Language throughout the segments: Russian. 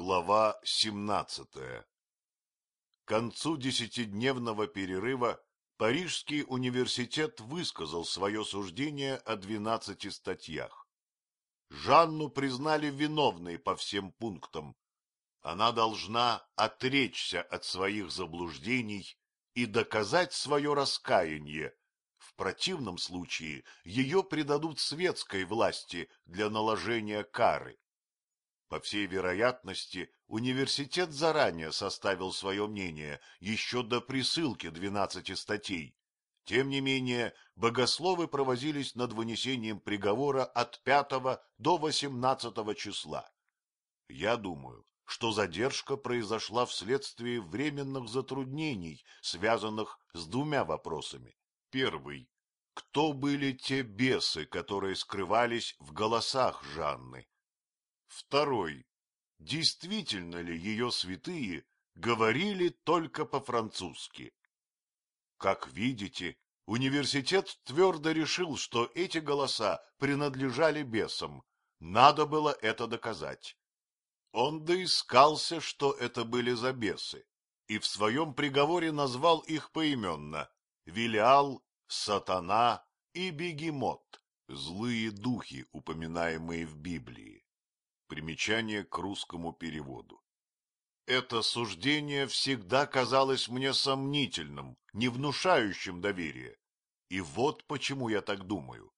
Глава 17 К концу десятидневного перерыва Парижский университет высказал свое суждение о двенадцати статьях. Жанну признали виновной по всем пунктам. Она должна отречься от своих заблуждений и доказать свое раскаяние. В противном случае ее предадут светской власти для наложения кары. По всей вероятности, университет заранее составил свое мнение еще до присылки двенадцати статей. Тем не менее, богословы провозились над вынесением приговора от 5 до 18 числа. Я думаю, что задержка произошла вследствие временных затруднений, связанных с двумя вопросами. Первый. Кто были те бесы, которые скрывались в голосах Жанны? Второй. Действительно ли ее святые говорили только по-французски? Как видите, университет твердо решил, что эти голоса принадлежали бесам. Надо было это доказать. Он доискался, что это были за бесы, и в своем приговоре назвал их поименно — Вилиал, Сатана и Бегемот, злые духи, упоминаемые в Библии. Примечание к русскому переводу. Это суждение всегда казалось мне сомнительным, не внушающим доверия. И вот почему я так думаю.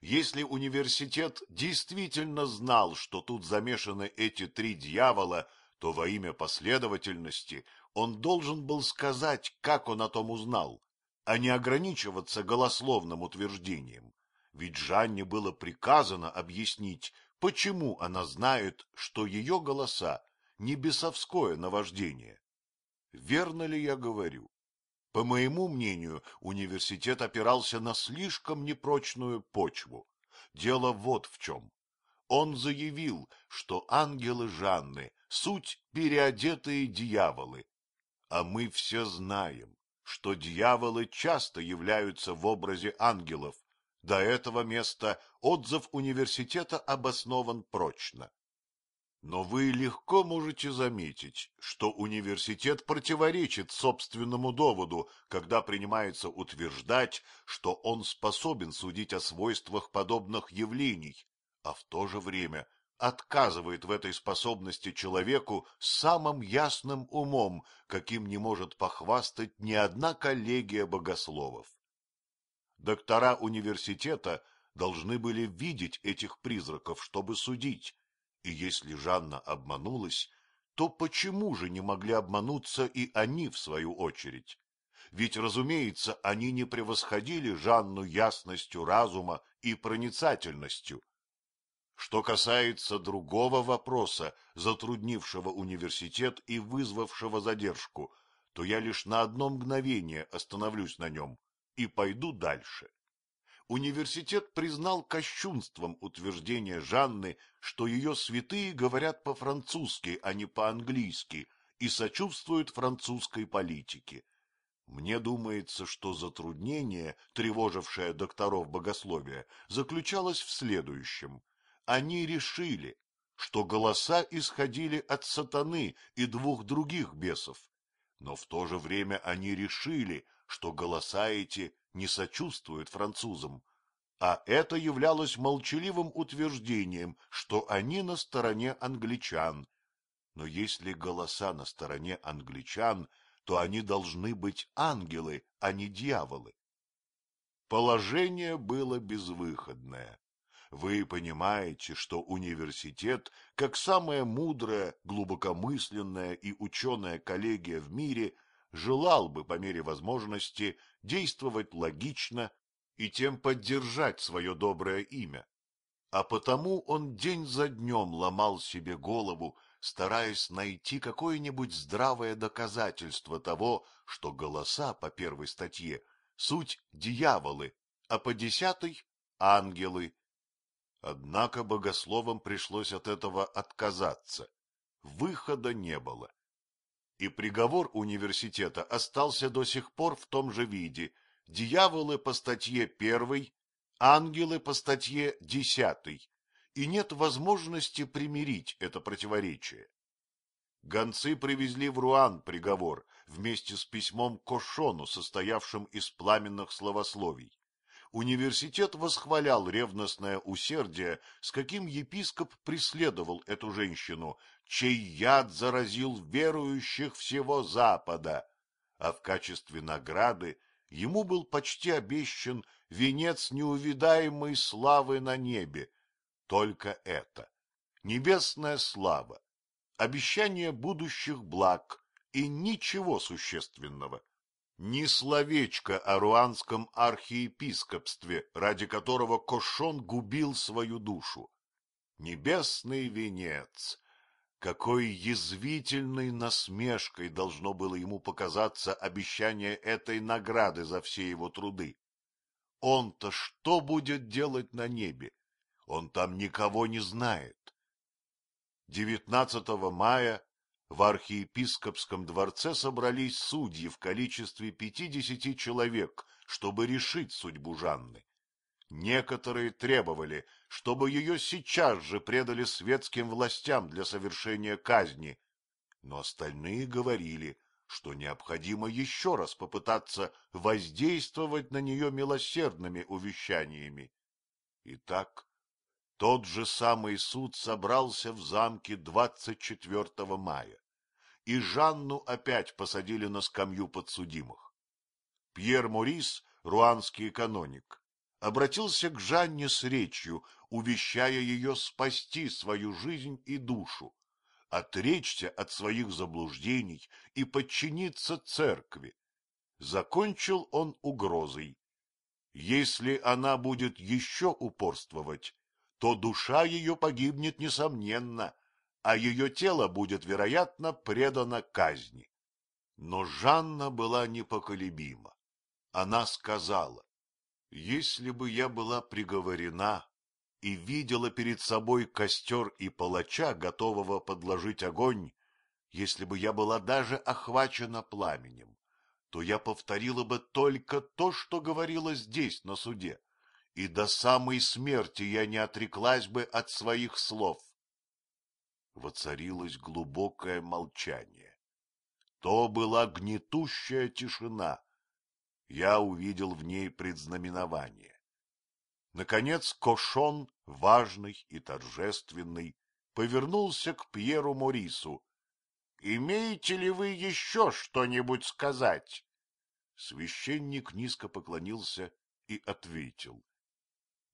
Если университет действительно знал, что тут замешаны эти три дьявола, то во имя последовательности он должен был сказать, как он о том узнал, а не ограничиваться голословным утверждением. Ведь Жанне было приказано объяснить, Почему она знает, что ее голоса не бесовское наваждение? Верно ли я говорю? По моему мнению, университет опирался на слишком непрочную почву. Дело вот в чем. Он заявил, что ангелы Жанны — суть переодетые дьяволы. А мы все знаем, что дьяволы часто являются в образе ангелов, до этого места отзыв университета обоснован прочно. Но вы легко можете заметить, что университет противоречит собственному доводу, когда принимается утверждать, что он способен судить о свойствах подобных явлений, а в то же время отказывает в этой способности человеку самым ясным умом, каким не может похвастать ни одна коллегия богословов. Доктора университета должны были видеть этих призраков, чтобы судить. И если Жанна обманулась, то почему же не могли обмануться и они в свою очередь? Ведь, разумеется, они не превосходили Жанну ясностью разума и проницательностью. Что касается другого вопроса, затруднившего университет и вызвавшего задержку, то я лишь на одно мгновение остановлюсь на нем и пойду дальше. Университет признал кощунством утверждение Жанны, что ее святые говорят по-французски, а не по-английски, и сочувствуют французской политике. Мне думается, что затруднение, тревожившее докторов богословия, заключалось в следующем. Они решили, что голоса исходили от сатаны и двух других бесов, но в то же время они решили, что голоса эти не сочувствуют французам, а это являлось молчаливым утверждением, что они на стороне англичан. Но если голоса на стороне англичан, то они должны быть ангелы, а не дьяволы. Положение было безвыходное. Вы понимаете, что университет, как самая мудрая, глубокомысленная и ученая коллегия в мире, желал бы по мере возможности действовать логично и тем поддержать свое доброе имя. А потому он день за днем ломал себе голову, стараясь найти какое-нибудь здравое доказательство того, что голоса по первой статье — суть дьяволы, а по десятой — ангелы. Однако богословам пришлось от этого отказаться. Выхода не было и приговор университета остался до сих пор в том же виде. Дьяволы по статье первой, ангелы по статье десятой, и нет возможности примирить это противоречие. Гонцы привезли в Руан приговор вместе с письмом Кошону, состоявшим из пламенных словословий. Университет восхвалял ревностное усердие, с каким епископ преследовал эту женщину, чей яд заразил верующих всего Запада, а в качестве награды ему был почти обещан венец неувидаемой славы на небе. Только это — небесная слава, обещание будущих благ и ничего существенного. Ни словечко о руанском архиепископстве, ради которого Кошон губил свою душу. Небесный венец. Какой язвительной насмешкой должно было ему показаться обещание этой награды за все его труды. Он-то что будет делать на небе? Он там никого не знает. 19 мая в архиепископском дворце собрались судьи в количестве пятидесяти человек, чтобы решить судьбу Жанны. Некоторые требовали, чтобы ее сейчас же предали светским властям для совершения казни, но остальные говорили, что необходимо еще раз попытаться воздействовать на нее милосердными увещаниями. Итак, тот же самый суд собрался в замке 24 мая, и Жанну опять посадили на скамью подсудимых. Пьер Морис, руанский каноник, обратился к Жанне с речью, увещая ее спасти свою жизнь и душу, отречься от своих заблуждений и подчиниться церкви. Закончил он угрозой. Если она будет еще упорствовать, то душа ее погибнет несомненно, а ее тело будет, вероятно, предано казни. Но Жанна была непоколебима. Она сказала, если бы я была приговорена и видела перед собой костер и палача, готового подложить огонь, если бы я была даже охвачена пламенем, то я повторила бы только то, что говорила здесь, на суде и до самой смерти я не отреклась бы от своих слов. Воцарилось глубокое молчание. То была гнетущая тишина. Я увидел в ней предзнаменование. Наконец Кошон, важный и торжественный, повернулся к Пьеру Морису. — Имеете ли вы еще что-нибудь сказать? Священник низко поклонился и ответил. —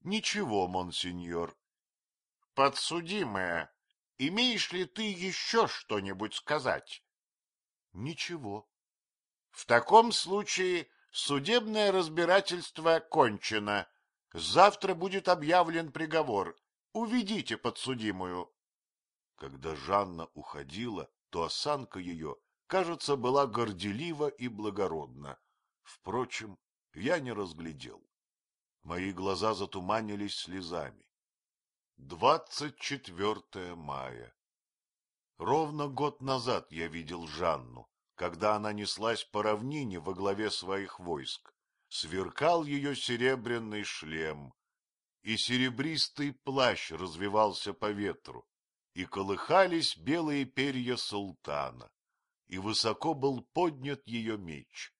Ничего, монсеньор. — Подсудимая, имеешь ли ты еще что-нибудь сказать? — Ничего. — В таком случае судебное разбирательство кончено. Завтра будет объявлен приговор. Уведите подсудимую. Когда Жанна уходила, то осанка ее, кажется, была горделива и благородна. Впрочем, я не разглядел. Мои глаза затуманились слезами. Двадцать четвертое мая. Ровно год назад я видел Жанну, когда она неслась по равнине во главе своих войск. Сверкал ее серебряный шлем, и серебристый плащ развивался по ветру, и колыхались белые перья султана, и высоко был поднят ее меч.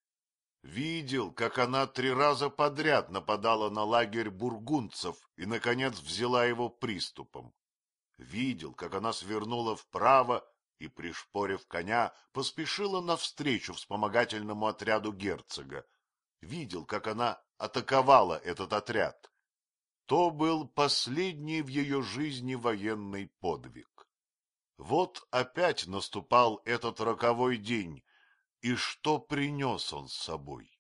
Видел, как она три раза подряд нападала на лагерь бургунцев и, наконец, взяла его приступом. Видел, как она свернула вправо и, пришпорив коня, поспешила навстречу вспомогательному отряду герцога. Видел, как она атаковала этот отряд. То был последний в ее жизни военный подвиг. Вот опять наступал этот роковой день, и что принес он с собой?